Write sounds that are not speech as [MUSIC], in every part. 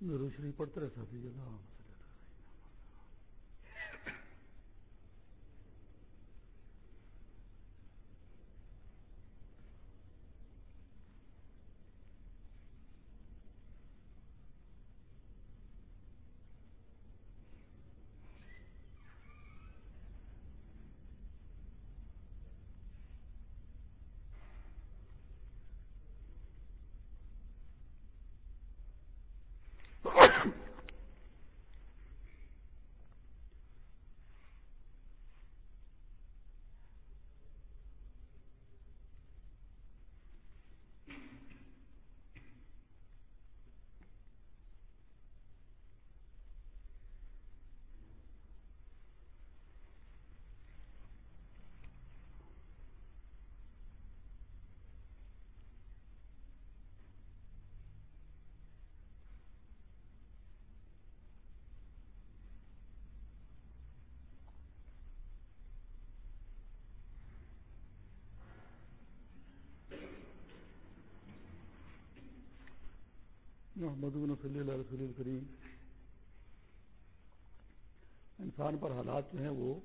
ضرور شریف پڑھتے رہے ساتھی جی محمد صلی اللہ رسول الکریم۔ انسان پر حالات جو ہیں وہ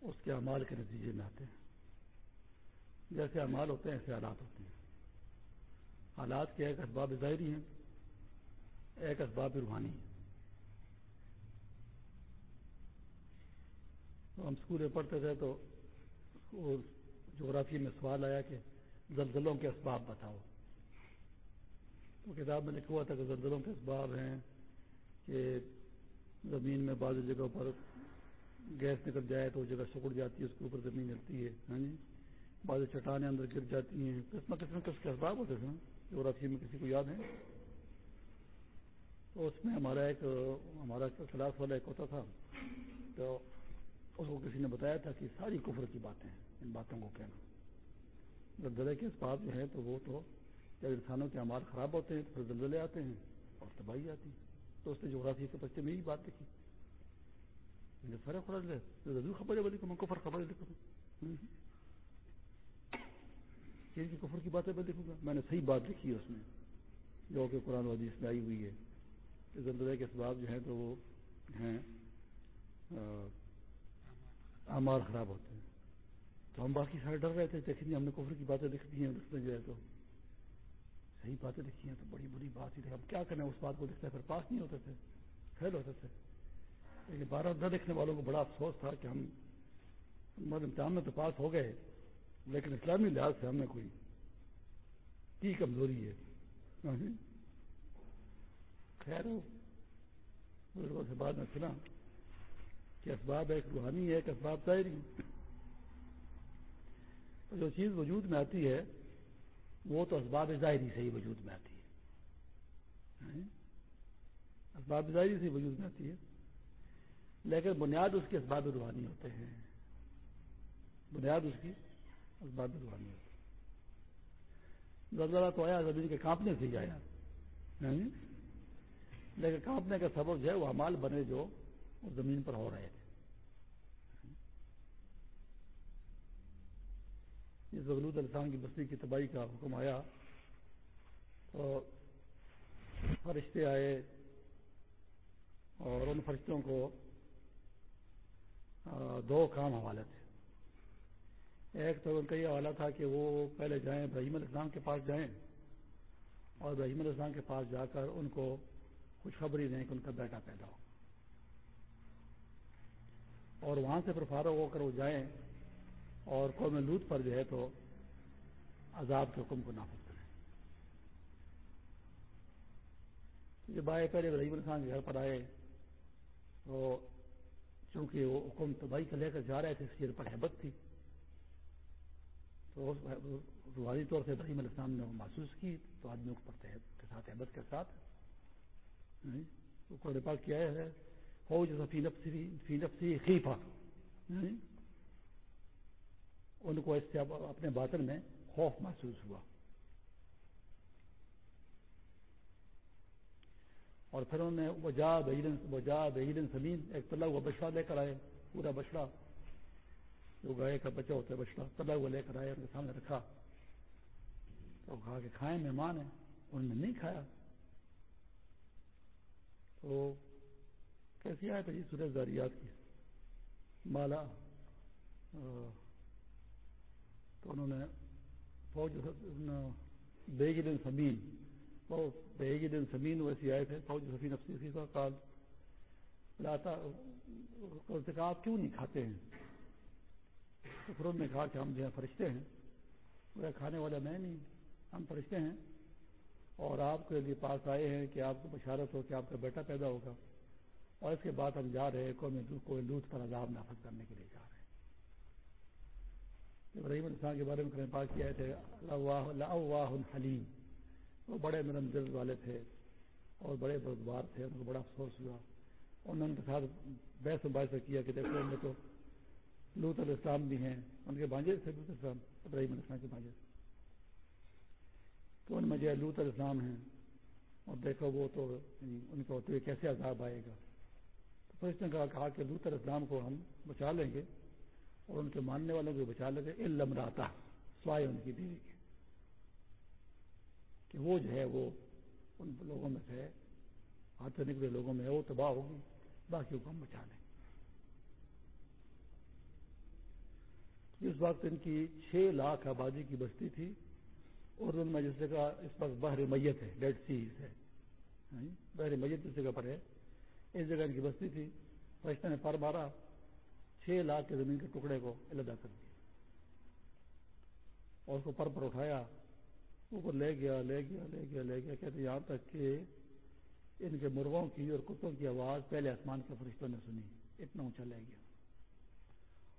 اس کے اعمال کے نتیجے میں آتے ہیں۔ جیسے اعمال ہوتے ہیں، ایسے حالات ہوتے ہیں۔ حالات کے ایک اسباب ظاہری ہیں، ایک اسباب روحانی ہیں۔ تو ہم اسکول میں پڑھتے تھے تو جغرافی میں سوال آیا کہ زلزلوں کے اسباب بتاؤ۔ وہ کتاب میں لکھا ہوا تھا کہ زلزلوں کے اسباب ہیں کہ زمین میں بعض جگہوں پر گیس نکل جائے تو وہ جگہ سکڑ جاتی ہے، اس کے اوپر زمین ہلتی ہے ہاں جی؟ بعض چٹانیں اندر گر جاتی ہیں۔ قسم قسم کس کے اسباب ہوتے تھے جغرافی میں کسی کو یاد ہے؟ تو اس میں ہمارا ایک، ہمارا کلاس والا ایک ہوتا تھا۔ تو اس کو کسی نے بتایا تھا کہ ساری کفر کی باتیں ہیں، ان باتوں کو کہنا۔ زلزلے کے اسباب جو ہیں تو وہ تو جب انسانوں کے امار خراب ہوتے ہیں تو پھر زلزلے آتے ہیں اور تباہی آتی ہے۔ تو اس نے جغرافی کے بچے میں یہی بات دیکھی فرق لے ضرور خبر ہے بلی کو کفر خبر کی کفر کی باتیں میں لکھوں گا۔ میں نے صحیح بات لکھی ہے اس میں۔ جو کہ قرآن و حدیث میں آئی ہوئی ہے۔ کہ زلزلے کے اسباب جو ہیں تو وہ ہیں امار خراب ہوتے ہیں۔ تو ہم باقی سارے ڈر رہے تھے، دیکھیں جی ہم نے کفر کی باتیں لکھ دی ہیں لکھنے جو ہے تو۔ صحیح باتیں لکھی ہیں تو بڑی بری بات ہی تھی۔ ہم کیا کریں اس بات کو لکھتے پھر پاس نہیں ہوتے تھے۔ فیل ہوتے تھے۔ لیکن بارہ نہ لکھنے والوں کو بڑا افسوس تھا کہ ہم امتحان میں تو پاس ہو گئے، لیکن اسلامی لحاظ سے ہم نے کوئی کی کمزوری ہے۔ ہاں۔ خیر بزرگوں سے بعد میں سنا کہ اسباب ایک روحانی ہے، ایک اسباب ظاہری۔ جو چیز وجود میں آتی ہے وہ تو اسباب ظاہری سے ہی وجود میں آتی ہے۔ اسباب ظاہری سے وجود میں آتی ہے۔ لیکن بنیاد اس کے اسباب روحانی ہوتے ہیں۔ بنیاد اس کی اسباب روحانی ہوتی ہے زلزلہ تو آیا زمین کے کانپنے سے ہی آیا۔ یعنی لیکن کانپنے کا سبب جو ہے، وہ امال بنے جو زمین پر ہو رہے تھے۔ اس بغلود السان کی بستی کی تباہی کا حکم آیا تو فرشتے آئے اور ان فرشتوں کو دو کام حوالے تھے۔ ایک تو ان کا یہ حوالہ تھا کہ وہ پہلے جائیں ابراہیم علیہ السلام کے پاس جائیں اور ابراہیم علیہ السلام کے پاس جا کر ان کو خوشخبری دیں کہ ان کا بیٹا پیدا ہو۔ اور وہاں سے پھر فارغ ہو کر وہ جائیں اور قوم لوت پر جو ہے تو عذاب کے حکم کو نافذ کریں۔ جب آئے پہلے ابراہیم السلام کے گھر پر آئے۔ تو چونکہ وہ حکم تباہی کا لے کر جا رہے تھے، اس کی پر حبت تھی۔ تو روحانی طور سے ابراہیم علیہ السلام نے وہ محسوس کی تو آدمیوں کے ساتھ حبت کے ساتھ قرآن پاک کیا ہے ہو جیسا فی نفسی فی نفسی خیفہ ان کو اس سے اپنے باطن میں خوف محسوس ہوا۔ اور پھر انہوں نے وجا بہیرن وجا بہیرن سلیم ایک تلا ہوا بچڑا لے کر آئے، پورا بچڑا جو گائے کا بچہ ہوتا ہے بچڑا تلا ہوا لے کر آئے، ان کے سامنے رکھا۔ تو کہا کہ کھائیں، مہمان ہیں۔ انہوں نے نہیں کھایا۔ تو کیسی آئے تھا جی؟ سورج داریات کی۔ مالا تو انہوں نے فوج بیگ دن سمین وہ بیگ دن سمین ویسے آئے تھے فوج سفین افسی کا کال لاتا آپ کیوں نہیں کھاتے ہیں تو پھر انہوں نے کہا کہ ہم جو ہے فرشتے ہیں وہ کھانے والا میں نہیں ہم فرشتے ہیں اور آپ کے لیے پاس آئے ہیں کہ آپ کو بشارت ہو کہ آپ کا بیٹا پیدا ہوگا اور اس کے بعد ہم جا رہے ہیں کوئی لوٹ پر عذاب نافذ کرنے کے لیے جا رہے ہیں ابراہیم السلام کے بارے میں کریں پاک کیا تھے اللہ حلیم۔ وہ بڑے نرم دل والے تھے اور بڑے بردبار تھے، ان کو بڑا افسوس ہوا۔ انہوں نے ان کے ساتھ بحث و باعث کیا کہ دیکھو، ان میں تو لوت علیہ السلام بھی ہیں، ان کے بانجے تھے لوت السلام، ابراہیم علیہ السلام کے بانجے تو ان میں جو لوت علیہ السلام ہیں، اور دیکھو وہ تو یعنی ان کو ہوتے ہوئے کیسے عذاب آئے گا؟ تو پھر اس نے کہا کہ لوت علیہ السلام کو ہم بچا لیں گے۔ اور ان کے ماننے والوں کو بچا لیں گے علم راتا سوائے ان کی بیوی کے۔ کہ وہ جو ہے، وہ ان لوگوں میں سے، ہاتھ سے نکلے لوگوں میں وہ تباہ ہوگی، باقیوں کو ہم بچا لیں۔ اس وقت ان کی چھ لاکھ آبادی کی بستی تھی، اور ان میں جس جگہ اس وقت بحر میت ہے ڈیڈ سیز ہے ہاں جی، بحر میت جس جگہ پر ہے۔ اس جگہ ان کی بستی تھی۔ فرشتہ نے پر مارا۔ چھ لاکھ کے زمین کے ٹکڑے کو الدا کر دیا۔ اور اس کو پر پر اٹھایا، اوپر لے گیا لے گیا لے گیا لے گیا۔ کہتے یہاں تک کہ ان کے مرغوں کی اور کتوں کی آواز پہلے آسمان کے فرشتوں نے سنی، اتنا اونچا لے گیا۔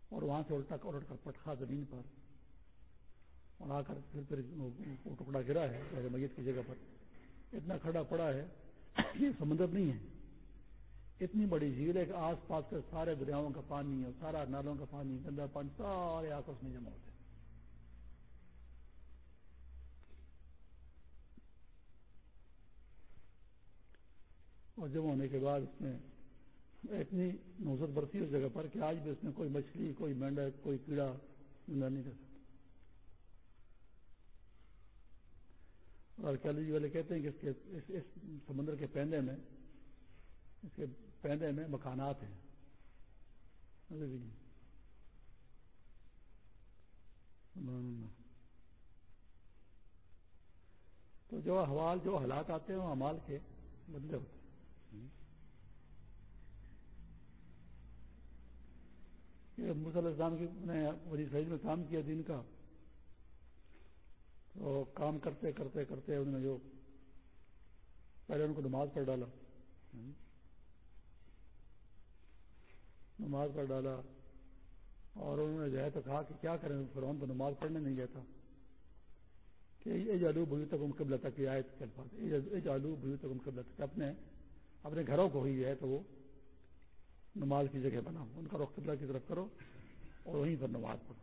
اور وہاں سے الٹا الٹ کر پٹخا زمین پر اور آ کر پھر پھر وہ ٹکڑا گرا ہے میت کی جگہ پر۔ اتنا کھڑا پڑا ہے، یہ سمندر نہیں ہے۔ اتنی بڑی جھیل ہے کہ آس پاس کے سارے دریاؤں کا پانی اور سارا نالوں کا پانی گندا پانی سارے آپس میں جمع ہوتے ہیں۔ اور جمع ہونے کے بعد اس میں اتنی نوزت برتی اس جگہ پر کہ آج بھی اس میں کوئی مچھلی کوئی مینڈک کوئی کیڑا زندہ نہیں کر سکتا اور جی والے کہتے ہیں کہ اس کے اس, اس سمندر کے پیندے میں اس کے پیندے میں مکانات ہیں۔ تو جو حوال جو حالات آتے ہیں، وہ امال کے بدلے ہوتے ہیں۔ علیہ السلام کی نے وزیر سعید میں کام کیا دن کا۔ تو کام کرتے کرتے کرتے انہوں نے جو پہلے ان کو نماز پڑھ ڈالا۔ نماز پڑھ ڈالا اور انہوں نے جو ہے تو کہا کہ کیا کریں؟ فرون تو نماز پڑھنے نہیں گیا تھا۔ کہ یہ جالو بھوئی تک ان قبل تک آئے یہ جالو بھوئی تک ان قبل تک اپنے اپنے گھروں کو ہی ہے تو وہ نماز کی جگہ بنا ان کا رخ قبلہ کی طرف کرو اور وہیں پر نماز پڑھو۔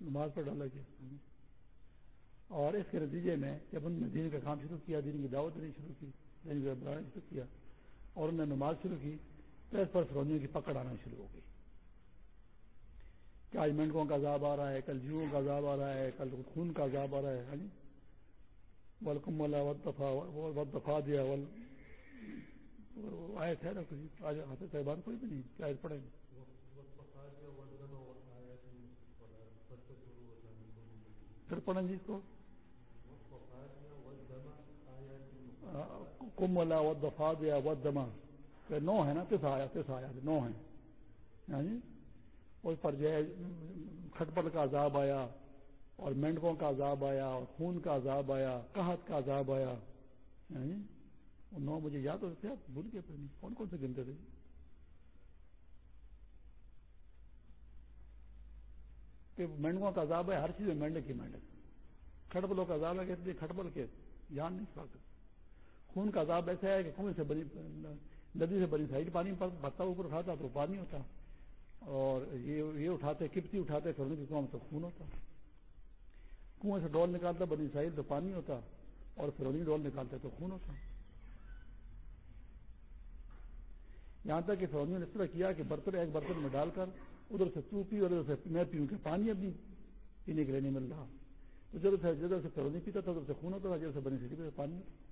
نماز پڑھ ڈالا گیا۔ اور اس کے نتیجے میں جب انہوں نے دین کا کام شروع کیا، دین کی دعوت دینی شروع کی، دین کا شروع کیا اور انہوں نے نماز شروع کی تو اس پر فرونیوں کی، پکڑ آنا شروع ہو گئی۔ کہ آج مینڈکوں کا عذاب آ رہا ہے؟ کل جیووں کا عذاب آ رہا ہے؟ کل خون کا عذاب آ رہا ہے؟ ہاں جی؟ ولکم والا ود دفاع دیا ول آئے تھے نا کچھ آج حافظ صاحبان کوئی بھی نہیں کیا پڑھیں۔ گے پھر پڑھیں جی اس کو۔ کم والا ود دفاع دیا ود دما نو ہے نا تس آیا آیا، نو ہے ہاں جی؟ اس پر جو ہے، کھٹپٹ کا عذاب آیا، اور مینڈکوں کا عذاب آیا، اور خون کا عذاب آیا، قحط کا عذاب آیا۔ یعنی وہ نو مجھے یاد ہوتے تھے، آپ بھول گئے پھر نہیں، کون کون سے گنتے تھے؟ کہ مینڈکوں کا عذاب ہے، ہر چیز میں مینڈک کی مینڈک۔ کھٹبلوں کا عذاب ہے کہ کھٹبل کے جان نہیں سکتے۔ خون کا عذاب ایسا ہے کہ کنویں سے بنی ندی سے بنی سائڈ پانی بھرتا اوپر اٹھاتا تو پانی ہوتا۔ اور یہ اٹھاتے، کپتی اٹھاتے، پھر ان کی خون ہوتا۔ کنویں سے ڈول نکالتا، بنی سائل تو پانی ہوتا۔ اور فرونی ڈول نکالتے تو خون ہوتا۔ یہاں تک کہ فرونی نے اس طرح کیا کہ برتن ایک برتن میں ڈال کر ادھر سے تو پی اور ادھر سے میں پیوں کہ پانی ابھی پینے کے لیے نہیں مل رہا۔ تو جب سے جدھر سے فرونی پیتا تھا، ادھر سے خون ہوتا تھا جب سے بنی سائل پانی ہوتا۔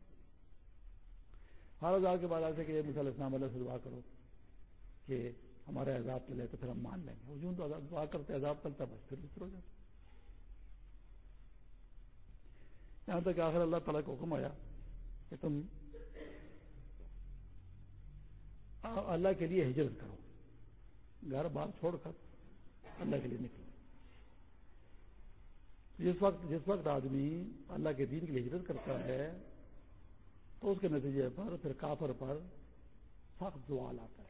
ہر ہزار کے بعد ایسے کہ مثال اسلام اللہ سے دعا کرو کہ ہمارے عذاب چلے تو پھر ہم مان لیں گے۔ وہ تو دعا کرتے عذاب چلتا بس پھر ہو جاتا یہاں تک آخر اللہ تعالیٰ کو حکم آیا کہ تم اللہ کے لیے ہجرت کرو۔ گھر بار چھوڑ کر اللہ کے لیے نکلو۔ جس وقت جس وقت آدمی اللہ کے دین کے لیے ہجرت کرتا ہے تو اس کے نتیجے پر، پھر کافر پر سخت زوال آتا ہے۔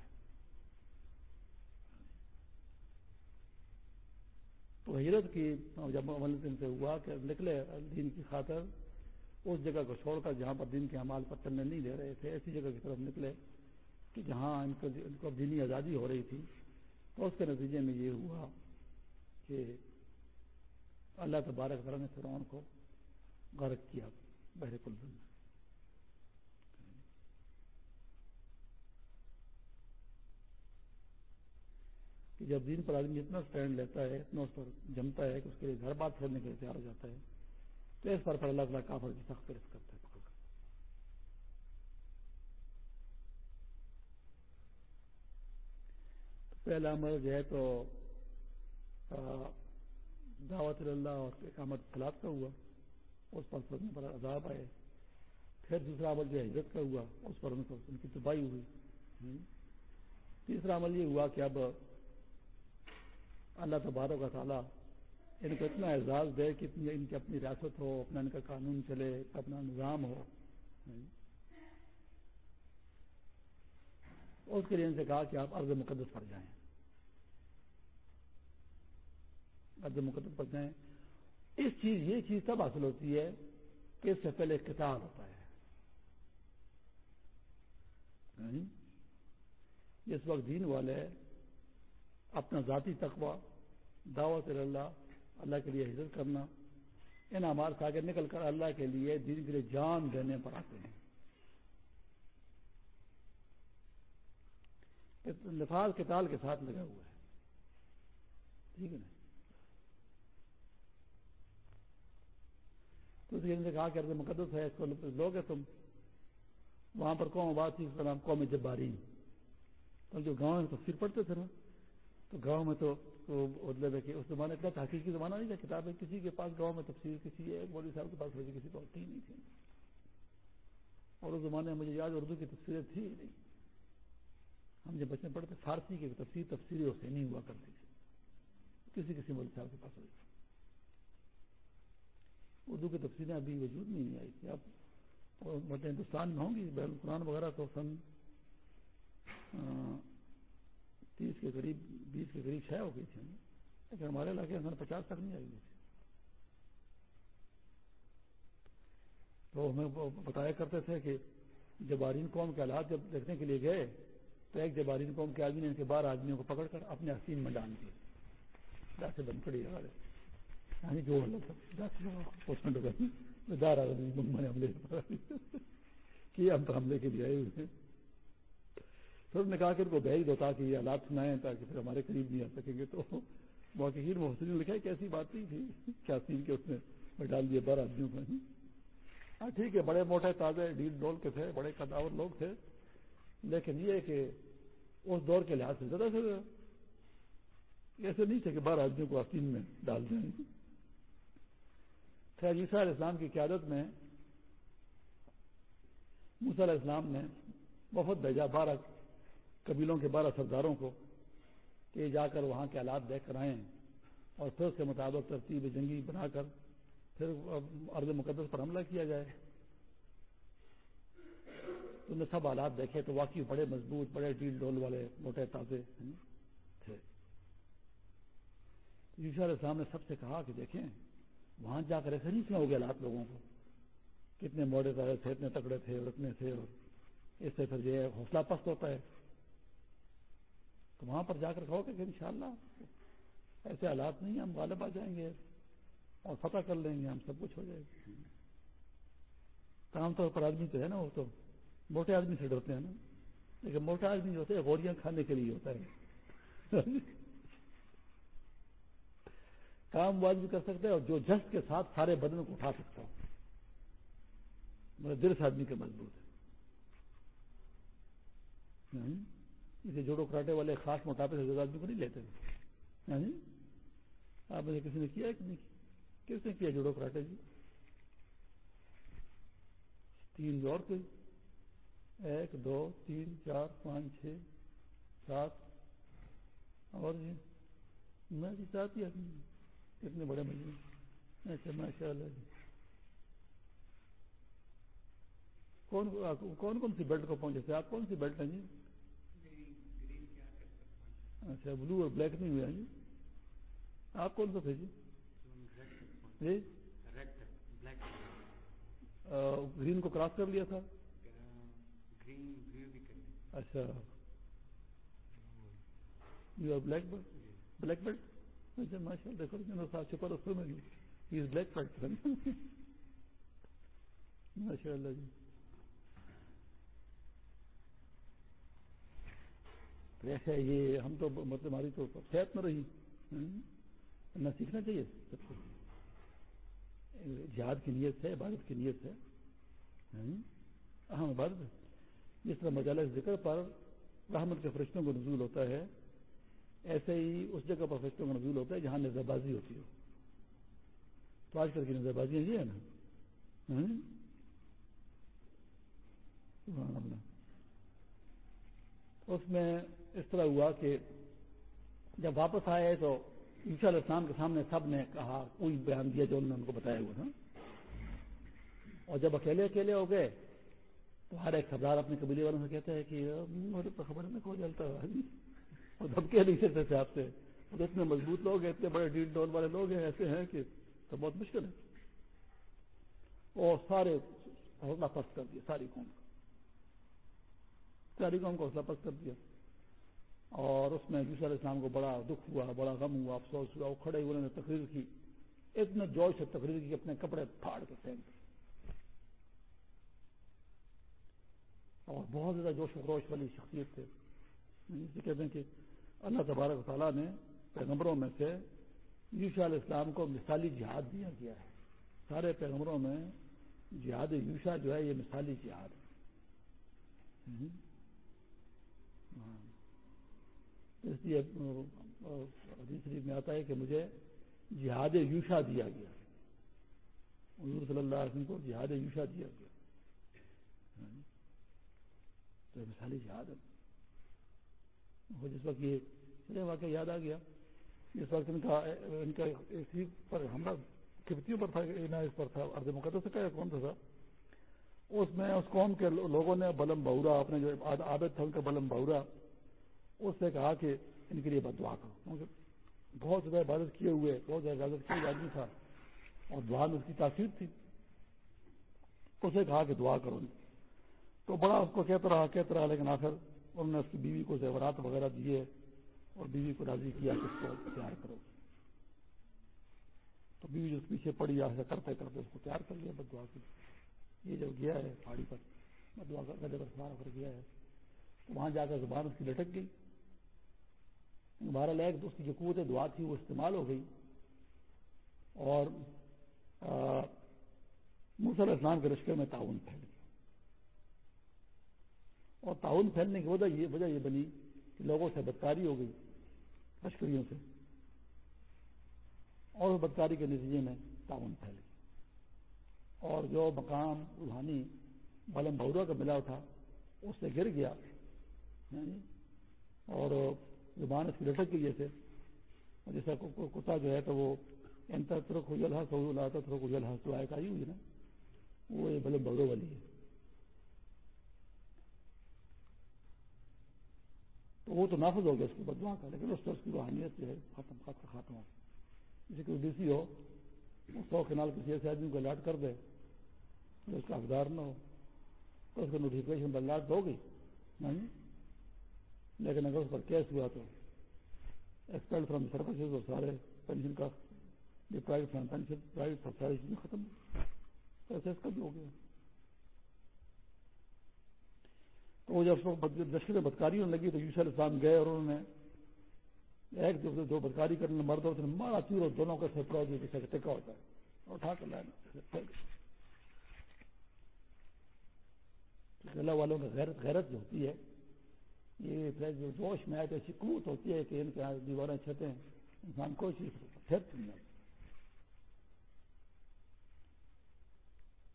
تو ہجرت کی جب عمل سے ہوا کہ نکلے دین کی خاطر، اس جگہ کو چھوڑ کر جہاں پر دین کے حمال پر چلنے نہیں دے رہے تھے ایسی جگہ کی طرف نکلے کہ جہاں ان کو ان کو دینی آزادی ہو رہی تھی۔ تو اس کے نتیجے میں یہ ہوا کہ اللہ تبارک تعالیٰ نے فرعون کو غرق کیا بحر کل کہ جب دین پر آدمی اتنا اسٹینڈ لیتا ہے، اتنا اس پر جمتا ہے کہ اس کے لیے گھر بات چھوڑنے کے لیے تیار ہو جاتا ہے، تو اس پر اللہ تعالیٰ کافر کی سخت پرست کرتا ہے، پکڑ پہلا عمل جو ہے تو دعوت اللہ اور اقامت خلاف کا ہوا، اس پر سوچنے پر عذاب آئے۔ پھر دوسرا عمل جو ہے ہجرت کا ہوا، اس پر ان کو ان کی تباہی ہوئی۔ تیسرا عمل یہ ہوا کہ اب اللہ تبارک کا تعالیٰ ان کو اتنا اعزاز دے کہ اتنی ان کی اپنی ریاست ہو، اپنا ان کا قانون چلے اپنا نظام ہو۔ اس کے لیے ان سے کہا کہ آپ عرض مقدس پر جائیں۔ عرض مقدس پر جائیں۔ اس چیز، یہ چیز تب حاصل ہوتی ہے کہ اس سے پہلے کتاب ہوتا ہے۔ جس وقت دین والے اپنا ذاتی تقوی، دعوت اللہ اللہ کے لیے ہجرت کرنا، ان ہمار سے آگے نکل کر اللہ کے لیے دین کے لیے جان دینے پر آتے ہیں۔ لفاظ کے تال کے ساتھ لگا ہوا ہے۔ ٹھیک ہے نا؟ تو نے کہا کہ مقدس ہے، اس کو لوگ ہے تم۔ وہاں پر قوم آباد تھی، اس کا نام قوم جبارین۔ تو جو گاؤں میں تفسیر پڑھتے تھے نا۔ تو گاؤں میں تو مطلب ہے کہ اس زمانے کا تحقیقی زمانہ نہیں تھا کتابیں کسی کے پاس گاؤں میں تفصیل کسی ایک مودی صاحب کے پاس ہوئی کسی کو ہوتی نہیں تھی۔ اور اس زمانے میں مجھے یاد اردو کی تفصیلیں تھی نہیں۔ ہم جب بچے پڑھتے فارسی کی تفصیل تفصیلی اسے نہیں ہوا کرتی تھی کسی کسی مودی صاحب کے پاس ہوئی۔ اردو کی تفصیلیں ابھی وجود نہیں آئی۔ تھی اب مطلب ہندوستان میں ہوں گی بین القرآن وغیرہ تو سن تیس کے قریب، بیس کے قریب چھیا ہو گئی تھی لیکن ہمارے علاقے میں پچاس تک نہیں آئی تھی۔ تو ہمیں بتایا کرتے تھے کہ جبارین قوم کے حالات جب دیکھنے کے لیے گئے، تو ایک جبارین قوم کے آدمی نے ان کے بارہ آدمیوں کو پکڑ کر اپنے حسین میں ڈال دیے دس بند پڑی ہمارے یعنی جو دار آدمی حملے [LAUGHS] ہم تو حملے کے لیے آئے ہوئے ہیں؟ پھر نے کہا کہ ان کو بھیج دو تاکہ یہ حالات سنائیں تاکہ پھر ہمارے قریب نہیں آ سکیں گے۔ تو محسن محسن نے لکھا کہ ایسی بات نہیں تھی کیا سین کے اس میں ڈال دیے بارہ آدمیوں کو۔ ہاں ٹھیک ہے، بڑے موٹے تازے ڈیل ڈول کے تھے، بڑے قداور لوگ تھے۔ لیکن یہ کہ اس دور کے لحاظ سے زیادہ سے ایسے نہیں تھے کہ بارہ آدمیوں کو آستین میں ڈال دیں۔ خیر عیسیٰ علیہ السلام کی قیادت میں موسیٰ علیہ السلام نے بہت بھیجا، بارہ قبیلوں کے بارہ سرداروں کو کہ جا کر وہاں کے حالات دیکھ کر آئیں اور پھر اس کے مطابق ترتیب جنگی بنا کر پھر ارض مقدس پر حملہ کیا جائے۔ تو نے سب حالات دیکھے تو واقعی بڑے مضبوط، بڑے ڈیل ڈول والے موٹے تازے تھے۔ علیہ السلام نے سب سے کہا کہ دیکھیں، وہاں جا کر ایسے نہیں سنا ہو گیا حالات لوگوں کو۔ کتنے موڑے تازے تھے، اتنے تکڑے تھے اور اتنے تھے اور اس سے پھر یہ حوصلہ پست ہوتا ہے۔ تو وہاں پر جا کر کہو کہ انشاءاللہ ایسے حالات نہیں ہم غالب آ جائیں گے اور فتح کر لیں گے، ہم سب کچھ ہو جائے گا۔ عام طور پر آدمی تو ہے نا وہ تو، موٹے آدمی سے ڈرتے ہیں نا۔ لیکن موٹا آدمی جو ہوتا ہے گولیاں کھانے کے لیے ہوتا ہے۔ [LAUGHS] کام وہ آدمی کر سکتا ہے اور جو جس کے ساتھ سارے بدن کو اٹھا سکتا ہوں میرے دل سے آدمی کے مضبوط ہے۔ اسے جوڑو کراٹے والے خاص موٹاپے سے آدمی کو نہیں لیتے ہاں جی؟ آپ نے کسی نے کیا کہ نہیں؟ کس نے کیا جوڑو کراٹے جی؟ تین جوڑ کے۔ ایک، دو، تین، چار، پانچ، چھ، سات۔ اور جی میں جی چاہتی کتنے بڑے مجھے اچھا ماشاء اللہ جی۔ کون کون کون سی بیلٹ کو پہنچے تھے؟ آپ کون سی بیلٹ ہیں جی؟ اچھا بلو اور بلیک نہیں ہوئے جی آپ کون سا تھے جی؟, جی؟ گرین کو کراس کر لیا تھا۔ اچھا۔ You are black belt black belt اچھا ماشاء اللہ، دیکھو ساتھ چھپا رستوں میں بلیک بیلٹ [LAUGHS] ماشاء اللہ جی۔ تو ایسے یہ ہم تو مطلب ہماری تو صحت میں رہی۔ نہ سیکھنا چاہیے۔ سب کو جہاد کی نیت ہے، عبادت کی نیت ہے۔ اہم عبادت جس طرح مجالہ ذکر پر رحمت کے فرشتوں کو نزول ہوتا ہے، ایسے ہی اس جگہ پر فرشتوں کا نزول ہوتا ہے جہاں نظر بازی ہوتی ہو۔ تو آج کل کی نظر بازیاں یہ ہے نا۔ اس میں اس طرح ہوا کہ جب واپس آئے تو عیسیٰ علیہ السلام کے سامنے سب نے کہا، کوئی بیان دیا جو انہوں نے ان کو بتایا ہوا تھا۔ اور جب اکیلے اکیلے ہو گئے، تو ہر ایک سردار اپنے قبیلے والوں سے کہتا ہے کہ، مجھے تو خبر میں کوئی جلتا اور [LAUGHS] دھمکے نہیں سکتے تھے آپ سے۔ اور اتنے مضبوط لوگ ہیں، اتنے بڑے ڈیل ڈول والے لوگ ہیں، ایسے ہیں کہ تو بہت مشکل ہے۔ اور سارے حوصلہ پست کر دیا، ساری قوم کو۔ ساری قوم کو حوصلہ پست کر دیا۔ اور اس میں علیہ السلام کو بڑا دکھ ہوا، بڑا غم ہوا، افسوس ہوا، وہ کھڑے ہوئے نے تقریر کی۔ اتنے جوش سے تقریر کی اپنے کپڑے پھاڑ کے پھینک اور بہت زیادہ جوش و خروش والی شخصیت تھے۔ جسے کہتے ہیں کہ اللہ تبارک تعالیٰ نے پیغمبروں میں سے یوشا علیہ السلام کو مثالی جہاد دیا گیا ہے۔ سارے پیغمبروں میں جہاد یوشا جو ہے، یہ مثالی جہاد ہے۔ اس لیے شریف میں آتا ہے کہ مجھے جہاد یوشا دیا گیا۔ حضور صلی اللہ علیہ وسلم کو جہاد یوشا دیا گیا۔ تو مثالی جہاد ہے۔ جس وقت یہ واقعہ یاد آ گیا جس وقت ان کا ان کا اسی پر حملہ کپتیوں پر تھا اس پر تھا ارد مقدس کا کون تھا؟ اس میں اس قوم کے لوگوں نے بلم بہورا، اپنے جو عابد تھا، ان کا بلم بہورا اس سے کہا کہ ان کے لیے بد دعا کرو۔ کیونکہ بہت زیادہ عبادت کیے ہوئے، بہت زیادہ عبادت کیے آدمی تھا اور دعا میں اس کی تاثیر تھی۔ اسے کہا کہ دعا کرو۔ تو بڑا اس کو کہتا رہا کہتا رہا، لیکن آخر انہوں نے اس کی بیوی کو زیورات وغیرہ دیے اور بیوی کو راضی کیا کہ اس کو تیار کرو۔ تو بیوی جو پیچھے پڑی، ایسا کرتے کرتے اس کو تیار کر لیا، بد دعا کی۔ یہ جب گیا ہے پہاڑی پر، بد دعا کر کر گیا ہے، تو وہاں جا کر زبان اس کی لٹک گئی۔ بہرحال ایک دوست کی جو قوت دعا تھی، وہ استعمال ہو گئی۔ اور مسل اسلام کے رشتے میں تعاون پھیل گیا۔ اور تعاون پھیلنے کی وجہ یہ وجہ یہ بنی کہ لوگوں سے بدکاری ہو گئی، لشکریوں سے۔ اور بدکاری کے نتیجے میں تعاون پھیل گیا۔ اور جو مقام روحانی بلم بہرا کا ملا تھا، اس سے گر گیا۔ یعنی زبان اس کی لٹک گئی جیسے۔ جیسا کتا جو ہے تو وہ انتر ترک ہو جلحا سو ترک ہو جلحا تو آئے آئی ہوئی نا۔ وہ یہ بلب بغرو والی ہے۔ تو وہ تو نافذ ہو گیا اس کی بدوا کا، لیکن اس سے اس کی روحانیت جو ہے ختم ختم ختم ہو۔ جیسے کوئی ڈی سی ہو سو کنال کسی ایسے آدمی کو الاٹ کر دے جو اس کا حقدار نہ ہو۔ تو اس کا نوٹیفکیشن پر الاٹ ہو گئی۔ نہیں۔ لیکن اگر اس پر کیس ہوا تو ایکسپیل فرام سروسز اور سارے پینشن کا جو پرائیویٹ فرام پینشن پرائیویٹ سب ساری چیزیں ختم ایسے اس کا بھی ہو گیا۔ تو وہ جب لشکر بدکاری ہونے لگی تو یوسف السلام گئے اور انہوں نے ایک دوسرے دو بدکاری کرنے مرد اس نے مارا چور اور دونوں کا سپرا جو کسی کا ٹکا ہوتا ہے۔ اٹھا کر لانا اللہ والوں کا غیرت غیرت جو ہوتی ہے یہ جو جوش میں آئے تو ایسی قوت ہوتی ہے کہ ان کے دیواریں چھتیں انسان کوئی چیز پھر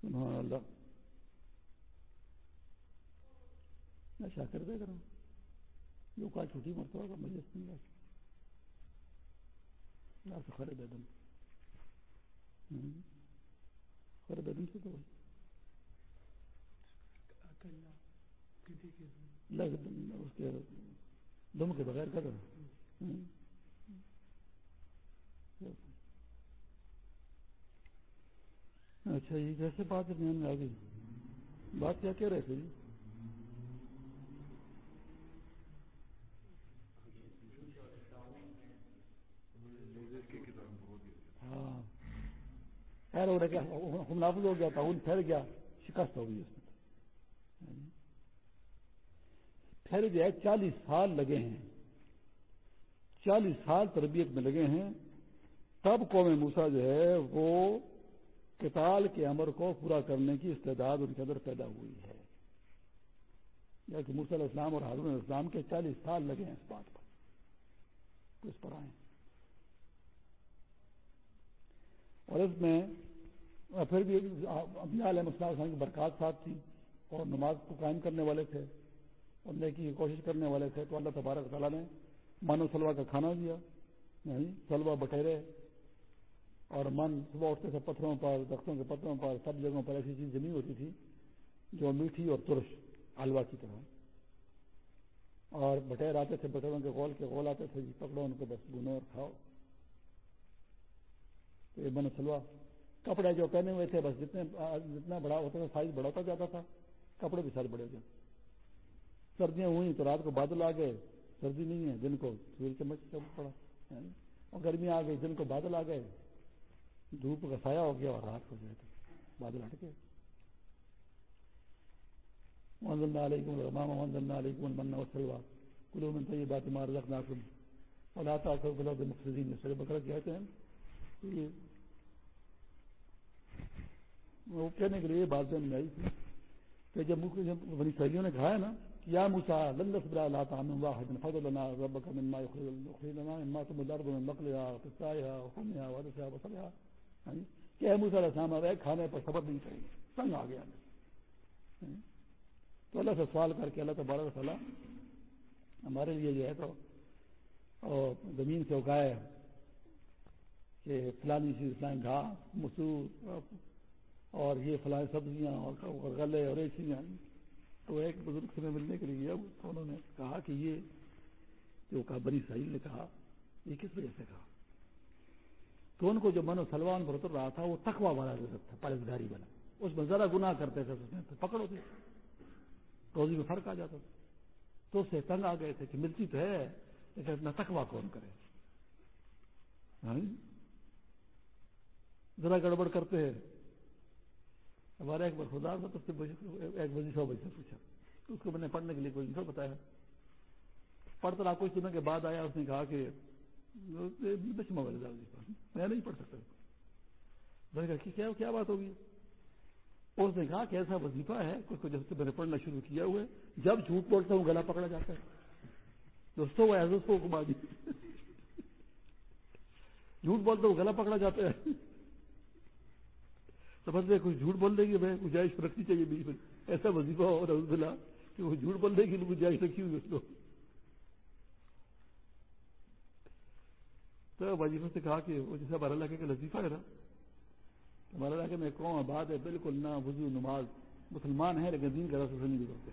سبحان اللہ۔ میں شاکر دے کروں۔ جو کا چھوٹی مرتبہ کا مجھے اللہ سے خرے دے دم۔ خرے دے دم سے تو۔ اس کے دم کے بغیر کر اچھا یہ کیسے بات ہے میں آ گئی بات کیا کہہ رہے تھے جی؟ ہاں۔ خیر ہو رہا ہم نافذ ہو گیا تعاون پھیل گیا، شکست ہو گئی اس میں۔ پھر جو ہے، چالیس سال لگے ہیں۔ چالیس سال تربیت میں لگے ہیں۔ تب قوم موسا جو ہے، وہ کتال کے امر کو پورا کرنے کی استعداد ان کے اندر پیدا ہوئی ہے۔ یا کہ علیہ السلام اور علیہ السلام کے چالیس سال لگے ہیں اس بات پر۔ اس پر آئے اور اس میں پھر بھی علیہ السلام کی برکات ساتھ تھی اور نماز کو قائم کرنے والے تھے۔ اور نیکی کی کوشش کرنے والے تھے تو اللہ تبارک تعالیٰ نے مانو سلوا کا کھانا دیا۔ یعنی سلوا بٹیرے اور من صبح اٹھتے سے پتھروں پر، درختوں کے پتھروں پر، سب جگہوں پر ایسی چیز جمی ہوتی تھی جو میٹھی اور ترش حلوا کی طرح۔ اور بٹیر آتے تھے بٹیروں کے گول کے گول آتے تھے جی پکڑو ان کو، بس گنو اور کھاؤ۔ تو یہ من سلوا کپڑے جو پہنے ہوئے تھے، بس جتنے، جتنا بڑا ہوتا تھا، سائز بڑا ہوتا جاتا تھا، کپڑے بھی سارے بڑے ہو جاتے سردیاں ہوئی تو رات کو بادل آ گئے، سردی نہیں ہے، دن کو سورج چمچ پڑا یعنی، اور گرمی آ گئی، دن کو بادل آ گئے۔ دھوپ کا سایہ ہو گیا اور رات کو جو ہے بادل ہٹ گئے۔ محمد اللہ علیکم الرحمٰ محمد اللہ علیکم المن وسلوا کلو من طیب بات مار رکھ ناکم اور آتا کر گلاب مقصدین سر بکرا کہتے ہیں۔ وہ کہنے کے لیے بات میں آئی تھی کہ جب بنی سہیلیوں نے کہا ہے نا یا موسا للس برا لا تعمل واحد فضل لنا ربك مما يخرج لنا مما تم الارض من بقلها وقطائها وحمها وعدسها وصلها یعنی کہ اے موسیٰ علیہ السلام آئے کھانے پر صبر نہیں کریں گے، تنگ آ گیا۔ تو اللہ سے سوال کر کے اللہ تبارک تعالیٰ ہمارے لیے جو ہے تو زمین سے اگائے کہ فلانی چیز فلان گھاس، مسور، اور یہ فلان سبزیاں اور غلے اور ایسی تو ایک بزرگ سے ملنے کے لیے گیا تو انہوں نے کہا کہ یہ جو کہا، بنی سہیل نے کہا، یہ کس وجہ سے کہا؟ تو ان کو جو من و سلوان پر اتر رہا تھا، وہ تخوا والا ضرورت تھا پرزگاری والا۔ اس میں ذرا گناہ کرتے تھے، اس میں پکڑ ہوتی روزی میں فرق آ جاتا تھا۔ تو اس سے تنگ آ گئے تھے کہ ملتی تو ہے، لیکن اتنا تخوا کون کرے؟ ہاں جی؟ ذرا گڑبڑ کرتے ہیں۔ ہمارا ایک بار خدا تھا تو ایک بجے سو بجے سے پوچھا اس کو میں نے پڑھنے کے لیے کوئی نہیں بتایا؟ پڑھتا رہا کچھ دنوں کے بعد آیا، اس نے کہا کہ میں نہیں پڑھ سکتا۔ میں نے کہا کہ کیا بات ہوگی؟ اس نے کہا کہ ایسا وظیفہ ہے کچھ کو جب سے میں نے پڑھنا شروع کیا ہوا ہے، جب جھوٹ بولتا ہوں، گلا پکڑا جاتا ہے۔ دوستوں، وہ ایسا کو بعد جھوٹ بولتا ہوں، گلا پکڑا جاتا ہے۔ سمجھ میں کچھ جھوٹ بول دیں گے میں گنجائش رکھنی چاہیے بیچ میں۔ ایسا وظیفہ ہو رحمد اللہ کہ وہ جھوٹ بول دے گی گنجائش رکھی ہوئی اس کو۔ تو وظیفے سے کہا کہ وہ جیسے ہمارا علاقے کا لذیفہ ہے نا، ہمارے علاقے میں قوم آباد ہے، بالکل نہ وضو نماز، مسلمان ہیں لیکن دین کا رسم سے نہیں گزرتے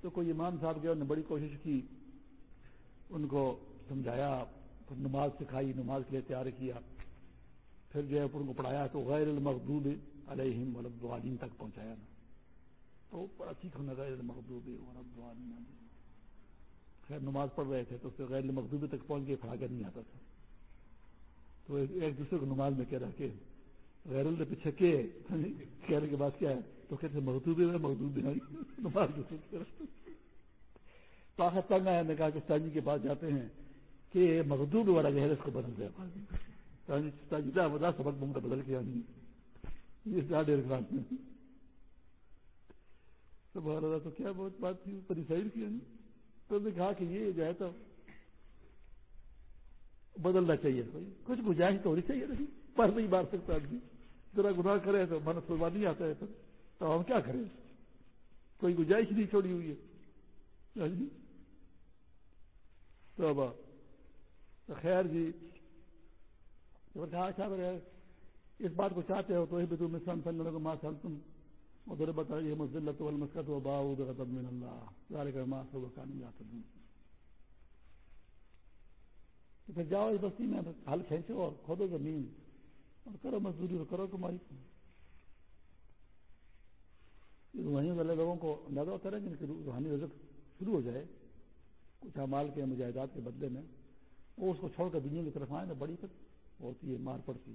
تو کوئی امام صاحب گیا نے بڑی کوشش کی، ان کو سمجھایا، نماز سکھائی، نماز کے لیے تیار کیا۔ پھر جو ہے ان کو پڑھایا تو غیر المقدوب علیہم ولدعالین تک پہنچایا نا۔ تو بڑا ٹھیک ہونا غیر المقدوب ولدعالین خیر، نماز پڑھ رہے تھے تو اس غیر مقدوبی تک پہنچ کے کھڑا کر نہیں آتا تھا۔ تو ایک دوسرے کو نماز میں کہہ رہا کہ غیر اللہ پیچھے کے کہنے کے بعد کیا ہے؟ تو کہتے مقدوبی میں مقدوبی نماز تو آخر تنگ آیا، نے کہا کہ استاد کے پاس جاتے ہیں کہ مقدوب والا جو ہے اس کو بدل دیا یعنی جی سبق بم کا بدل کیا نہیں۔ یہ ڈیڑھ کلاس میں۔ سبحان اللہ تو کیا بہت بات تھی پر سائڈ کی تو نے کہا کہ یہ جو ہے تو بدلنا چاہیے۔ کوئی کچھ گنجائش تو ہونی چاہیے۔ نہیں، پر نہیں مار سکتا آدمی۔ ذرا گناہ کرے تو من سلوا نہیں آتا ہے تو۔ ہم کیا کریں؟ کوئی گنجائش نہیں چھوڑی ہوئی ہے۔ یعنی تو اب خیر جی کہا اچھا اس بات کو چاہتے ہو تو بھی تم اسلام سنگل کو ماں سال تم ادھر بتائیے مسلط مسکت و باؤ ادھر من اللہ۔ ذالک ما سو کان یاتدون تو پھر جاؤ اس بستی میں ہل کھینچو اور کھودو زمین اور کرو مزدوری اور کرو کمائی۔ روحانی والے لوگوں کو اندازہ ہوتا ہے کہ روحانی رزق شروع ہو جائے، کچھ امال کے مجاہدات کے بدلے میں، وہ اس کو چھوڑ کر دنیا کی طرف آئے تو بڑی تک ہوتی ہے مار پڑتی۔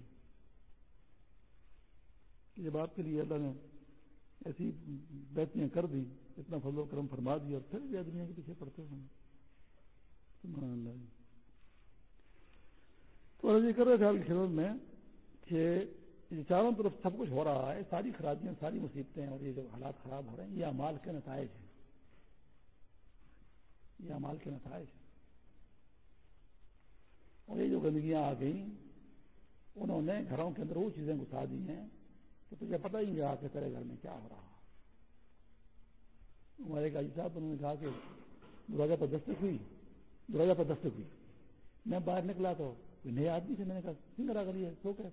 ہے جب آپ کے لیے اللہ نے ایسی بہتریاں کر دی، اتنا فضل و کرم فرما دیا اور پھر بھی دنیا کے پیچھے پڑتے ہیں۔ تو یہ جی کر رہے تھے آپ کی خدمت میں کہ چاروں طرف سب کچھ ہو رہا ہے، ساری خرابیاں، ساری مصیبتیں اور یہ جو حالات خراب ہو رہے ہیں، یہ امال کے نتائج ہیں۔ یہ امال کے نتائج ہیں۔ اور یہ جو گندگیاں آ گئیں انہوں نے گھروں کے اندر وہ چیزیں گھسا دی ہیں تو تجھے پتہ ہی نہیں رہا کہ تیرے گھر میں کیا ہو رہا۔ ہمارے گاجی صاحب انہوں نے کہا کہ دروازہ پر دستک ہوئی، دروازہ پر دستک ہوئی۔ میں باہر نکلا تو کوئی نئے آدمی سے میں نے کہا سنگر آ گئی سو کہ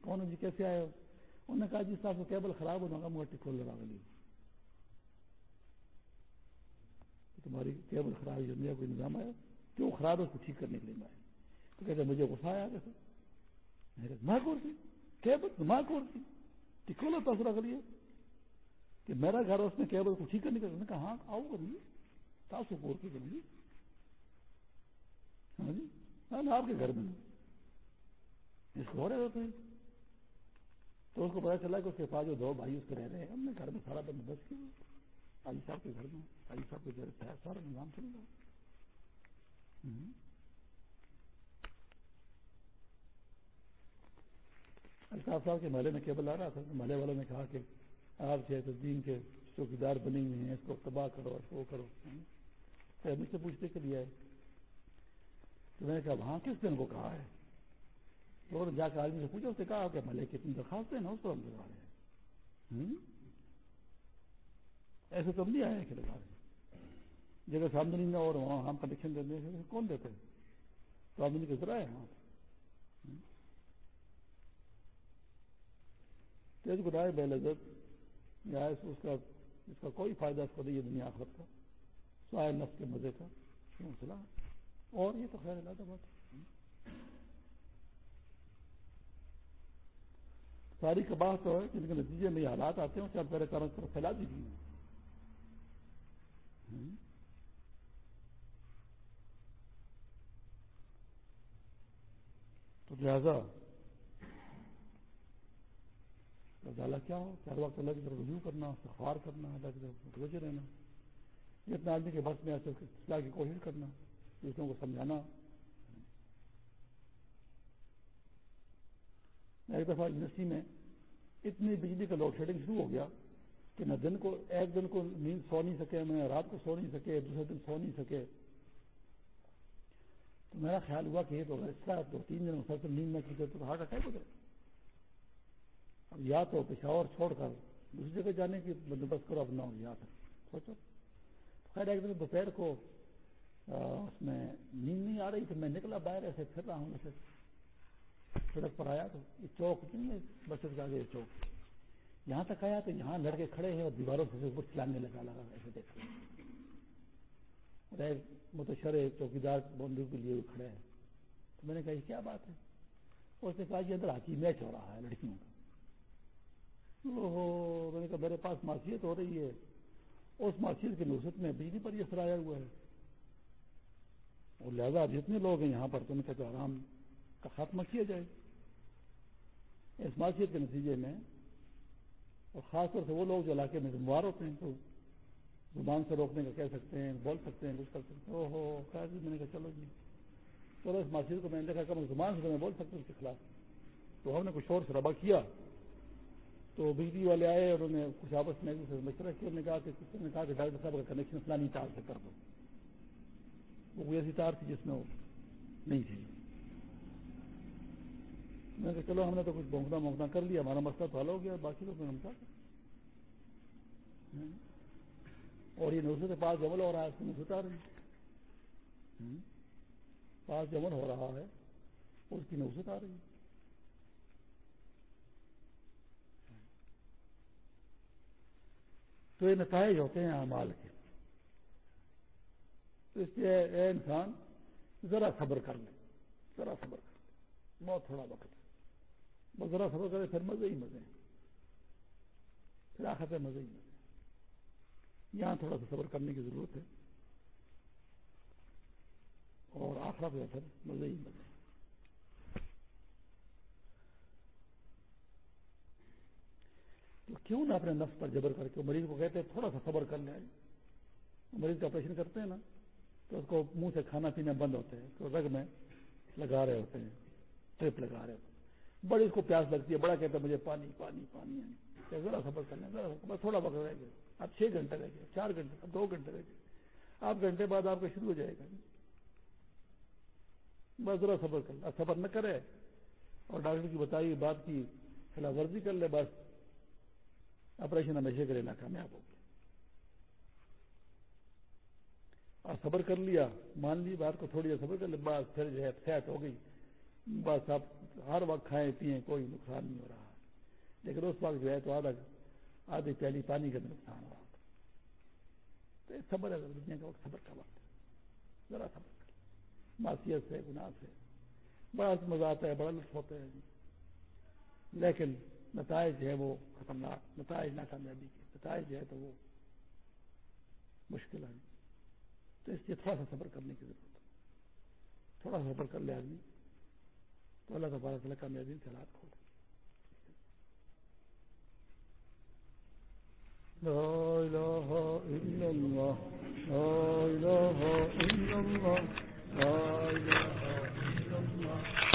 کون جی کیسے آئے ہو؟ انہوں نے کہا جی صاحب کو کیبل خراب ہونا ہوگا مٹی کھول لگا گلی۔ تمہاری کیبل خراب جو میرا کوئی نظام آیا؟ کیوں خراب ہے؟ اس کو ٹھیک کرنے کے لیے میں تو کہتے، مجھے غصہ آیا کیسے میں کور کیبل ماں کور سی کریے کہ میرا گھر اس میں کیبل کو ٹھیک کرنے کا کہا ہاں آؤ کریے جی۔ تاسو کور کے کریے جی۔ ہاں جی۔ ہاں آپ کے گھر میں۔ اس کو ہو رہے ہوتے ہیں تو اس کو پتا چلا کہ اس کے پاس جو دو بھائی اس کے رہ رہے ہیں۔ ہم نے گھر میں سارا بندوبست کیا۔ علی صاحب کے گھر میں۔ علی صاحب کے گھر سارا نظام چل رہا۔ الطاف صاحب کے محلے میں کیبل آ رہا تھا محلے والوں نے کہا کہ آپ جو ہے دین کے چوکیدار بنے ہوئے ہیں، اس کو تباہ کرو اس کو کرو۔ مجھ سے پوچھنے کے لیے آئے۔ تو میں نے کہا، وہاں کس دن کو کہا ہے؟ تو جا کے آدمی سے پوچھا، اس نے کہا، کہ محلے کی اتنی درخواست ہے نا اس کو ہم لگا رہے ہیں۔ ایسے تو ہم نہیں آئے کہ لگا رہے جگہ آمدنی میں اور وہاں ہم کنیکشن دینے کون دیتے تو آمدنی کے ذرا ہے وہاں تیز گدائے بے لذت، یا اس کا اس کا کوئی فائدہ اس کو نہیں ہے دنیا آخرت کا۔ سوائے نفس کے مزے کا۔ مسئلہ اور یہ تو خیر اللہ بات ساری کباہ تو ہے جن کے نتیجے میں یہ حالات آتے ہیں اسے میرے کارن طرف پھیلا دی دیجیے تو لہذا ڈالا کیا ہو؟ کہ ہر وقت اللہ کی طرف رجوع کرنا سفار کرنا، اللہ کی طرف متوجہ رہنا۔ جتنا آدمی کے بس میں اصلاح کی کوشش کرنا، دوسروں کو سمجھانا۔ ایک دفعہ یونیورسٹی میں اتنی بجلی کا لوڈ شیڈنگ شروع ہو گیا کہ نہ دن کو ایک دن کو نیند سو نہیں سکے میں رات کو سو نہیں سکے، دوسرے دن سو نہیں سکے۔ تو میرا خیال ہوا کہ یہ تو اس دو تین دن مسلسل نیند نہ کی تو ہارٹ اٹیک ہو جائے یا تو پشاور چھوڑ کر دوسری جگہ جانے کی بندوبست کرو، اب نہ ہو یا سوچو خیر، ایک دن دوپہر کو اس میں نیند نہیں آ رہی تو میں نکلا باہر، ایسے پھر رہا ہوں، ایسے سڑک پر آیا تو یہ چوک نہیں ہے بس کا یہ چوک۔ یہاں تک آیا تو یہاں لڑکے کھڑے ہیں اور دیواروں سے چلانے لگا لگا، ایسے دیکھ۔ متشر چوکیدار بندوق کے لیے کھڑے ہیں تو میں نے کہا، یہ کیا بات ہے؟ اس نے کہا، یہ اندر ہاکی میچ ہو رہا ہے، لڑکیوں کا۔ میں نے کہا میرے پاس معاشیت ہو رہی ہے۔ اس معاشیت کی نوسط میں بجلی پر یہ سرایا ہوا ہے۔ اور لہذا جتنے لوگ ہیں یہاں پر تو ان کا تو آرام کا خاتمہ کیا جائے۔ اس معاشیت کے نتیجے میں اور خاص طور سے وہ لوگ جو علاقے میں ذمہ ہوتے ہیں تو زبان سے روکنے کا کہہ سکتے ہیں، بول سکتے ہیں، کچھ کر سکتے ہیں۔ او ہو خیر جی میں نے کہا چلو جی۔ چلو اس معاشیت کو میں نے دیکھا کہ زبان سے میں بول سکتا ہوں اس کے خلاف۔ تو ہم نے کچھ شور سے کیا۔ تو بجلی والے آئے اور انہوں نے کچھ آپس میں مشورہ کیا، انہوں نے کہا کہ نے کہا کہ ڈاکٹر صاحب کا کنیکشن فلانی تار سے کر دو۔ وہ کوئی ایسی تار تھی جس میں وہ نہیں تھی۔ میں کہ چلو ہم نے تو کچھ بونکنا بونکنا کر لیا، ہمارا مسئلہ تو حل ہو گیا، باقی لوگ ہم کیا اور یہ نوسط پاس جمل ہو رہا ہے، اس کو نوسط آ رہی پاس جمل ہو رہا ہے، اس کی نوسط آ رہی تو یہ نتائج ہوتے ہیں اعمال کے۔ تو اس لیے اے انسان، ذرا صبر کر لے۔ ذرا صبر کر لے۔ بہت تھوڑا وقت ہے۔ بس ذرا صبر کرے، پھر مزے ہی مزے ہیں۔ پھر آخر پہ مزے ہی مزے یہاں تھوڑا سا صبر کرنے کی ضرورت ہے۔ اور آخرا پہ پھر مزے ہی مزے تو کیوں نہ اپنے نفس پر جبر کر کے مریض کو کہتے ہیں تھوڑا سا صبر کر لیں مریض کا آپریشن کرتے ہیں نا، تو اس کو منہ سے کھانا پینا بند ہوتے ہیں، تو رگ میں لگا رہے ہوتے ہیں، ٹرپ لگا رہے ہوتے ہیں۔ بڑی اس کو پیاس لگتی ہے، بڑا کہتا ہے مجھے پانی پانی پانی یعنی ذرا سفر کر لیں، ذرا تھوڑا وقت رہ گیا۔ اب چھ گھنٹے رہ گئے چار گھنٹے، اب دو گھنٹے رہ گئے۔ آپ گھنٹے بعد آپ کا شروع ہو جائے گا۔ بس ذرا سفر کر لیں۔ سفر نہ کرے اور ڈاکٹر کی بتائی، بات کی خلاف ورزی کر لے، بس آپریشن ہمیشہ کرے ناکامیاب ہو گیا۔ اور صبر کر لیا، مان لی بات کو تھوڑی دیر صبر کر لیا بس پھر جو ہے صحت ہو گئی۔ بس آپ ہر وقت کھائیں، پیئیں، کوئی نقصان نہیں ہو رہا۔ لیکن اس وقت جو ہے تو آدھا، آدھی پہلی پانی کا نقصان ہوا۔ تو صبر ہے دنیا کا وقت صبر کا وقت ہے، ذرا صبر کر۔ معاشیت سے، گناہ سے۔ بڑا مزہ آتا ہے، بڑا لطف ہوتا ہے۔ لیکن نتائج جو ہے وہ خطرناک، نتائج ناکامیابی کے۔ نتائج جو ہے تو وہ مشکل ہے تو اس لیے تھوڑا سا سفر کرنے کی ضرورت ہے۔ تھوڑا سا سفر کر لے آدمی۔ تو اللہ تبارہ تعالیٰ کامیابی سے حالات کھول لا